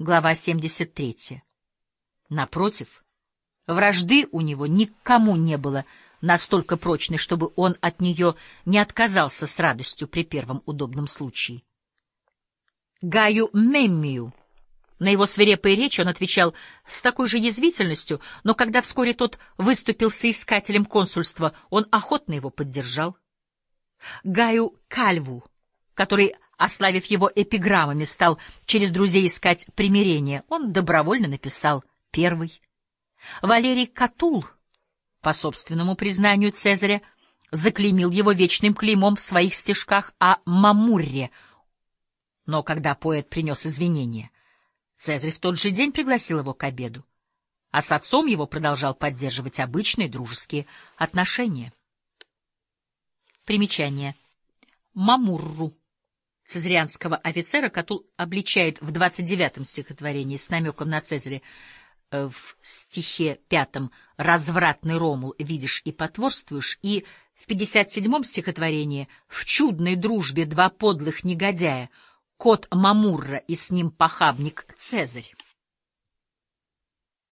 Глава 73. Напротив, вражды у него никому не было настолько прочной, чтобы он от нее не отказался с радостью при первом удобном случае. Гаю Меммию на его свирепые речи он отвечал с такой же язвительностью, но когда вскоре тот выступил соискателем консульства, он охотно его поддержал. Гаю Кальву, который, ославив его эпиграммами, стал через друзей искать примирение, он добровольно написал первый. Валерий Катул, по собственному признанию Цезаря, заклеймил его вечным клеймом в своих стишках о Мамурре, но когда поэт принес извинения — Цезарь в тот же день пригласил его к обеду, а с отцом его продолжал поддерживать обычные дружеские отношения. Примечание. Мамурру. Цезарианского офицера Катул обличает в 29-м стихотворении с намеком на Цезаря э, в стихе пятом «Развратный Ромул видишь и потворствуешь» и в 57-м стихотворении «В чудной дружбе два подлых негодяя» кот Мамурра и с ним похабник Цезарь.